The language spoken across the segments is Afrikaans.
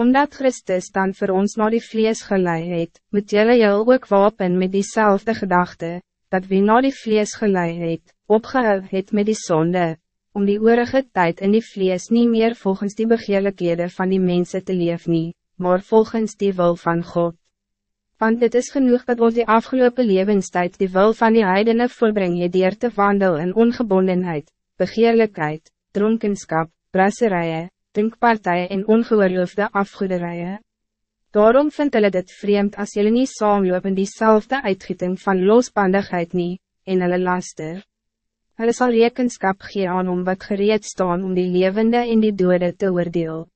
Omdat Christus dan voor ons naar die vlees gelei het, moet jylle jou ook wapen met diezelfde gedachte, dat wie naar die vlees gelei het, opgehou het met die zonde, om die oorige tijd in die vlees niet meer volgens die begeerlikhede van die mensen te leven nie, maar volgens die wil van God. Want dit is genoeg dat ons die afgelopen levenstijd die wil van die heidene volbring je dier te wandel in ongebondenheid, begeerlijkheid, dronkenskap, brasserijen, drinkpartijen en ongeoorloofde afgoederijen. Daarom vindt hulle dit vreemd als jullie niet saamloop in diezelfde uitgieting van losbandigheid niet, en hulle laster. Hulle sal rekenskap gee aan om wat gereed staan om die levende en die dode te oordeel.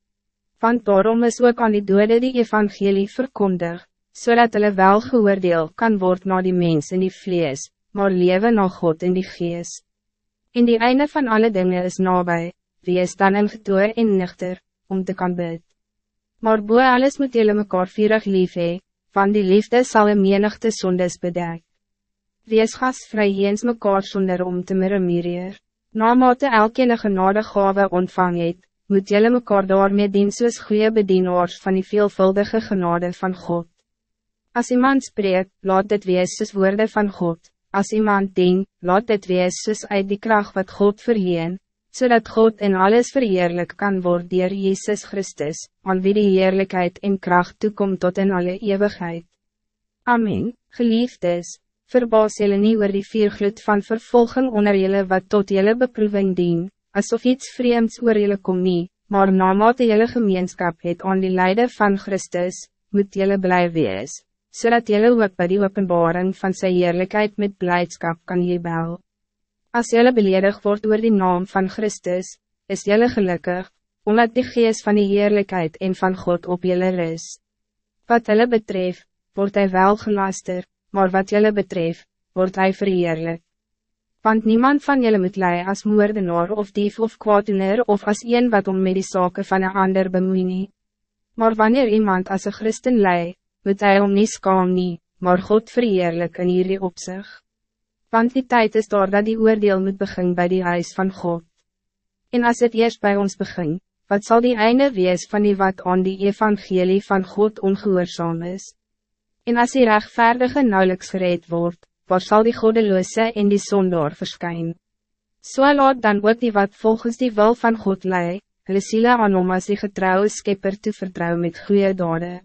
Want daarom is ook aan die dode die evangelie verkondig, zodat so hulle wel geoordeel kan worden naar die mens in die vlees, maar leven naar God in die geest. In die einde van alle dingen is nabij, wie is dan in getoer en nuchter, om te kan bid. Maar boe alles moet jullie mekaar vierig lief hee, van die liefde sal een menigte sondes bedek. Wie is gastvrij eens mekaar sonder om te miramireer. Namate elke genade gave ontvang het, moet jullie mekaar daarmee dien soos goeie bedienaars van die veelvuldige genade van God. Als iemand spreekt, laat dit wees soos woorde van God. Als iemand dien, laat dit wees soos uit die kracht wat God verheen, zodat God in alles verheerlijk kan worden door Jezus Christus, aan wie die heerlijkheid en kracht toekomt tot in alle eeuwigheid. Amen, geliefdes, verbaas jullie niet oor die viergloed van vervolging onder jullie wat tot jullie beproeving dien, alsof iets vreemds oor jullie kom nie, maar naarmate jullie gemeenschap het aan die lijden van Christus, moet jullie blij wees, zodat jullie ook bij die openbaring van zijn heerlijkheid met blijdschap kan jebel. Als jelle beledig wordt door die naam van Christus, is jelle gelukkig, omdat die geest van die heerlijkheid en van God op jelle is. Wat jelle betreft, wordt hij wel gelaster, maar wat jelle betreft, wordt hij verheerlijk. Want niemand van jelle moet lei als moordenaar of dief of kwaaddoener of als een wat om met die zaken van een ander bemoei nie. Maar wanneer iemand als een christen lei, moet hij om niet skaam nie, maar God verheerlijk in hierdie opzicht want die tijd is daar dat die oordeel moet begin bij die huis van God. En als het eerst bij ons begin, wat zal die einde wees van die wat aan die evangelie van God ongehoorzaam is? En als die rechtvaardige nauwelijks gereed wordt, waar zal die godeloze in die zondaar verschijnen? So laat dan ook die wat volgens die wil van God lei, hulle siele aan om as die getrouwe skepper te vertrouwen met goede daden.